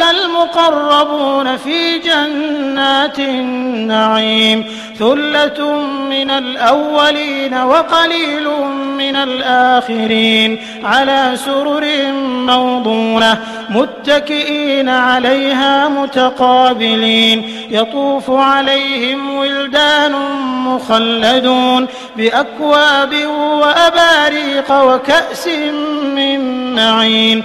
المقربون في جنات النعيم. ثلة من الأولين وقليل من الآخرين على سرر موضونة متكئين عليها متقابلين. يطوف عليهم ولدان مخلدون بأكواب وأباريق وكأس من معين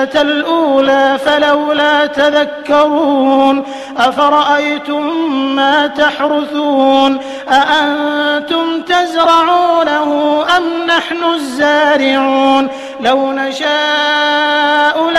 الأولى فلولا تذكرون أفرأيتم ما تحرثون أأنتم تزرعونه أم نحن الزارعون لو نشاء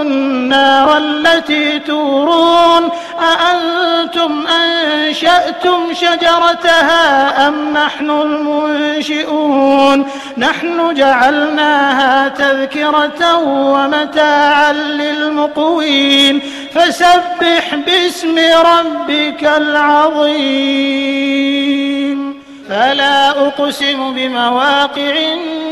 النار التي تورون أأنتم أنشأتم شجرتها أم نحن المنشئون نحن جعلناها تذكرة ومتاعا للمقوين فسبح باسم ربك العظيم فلا أقسم بمواقع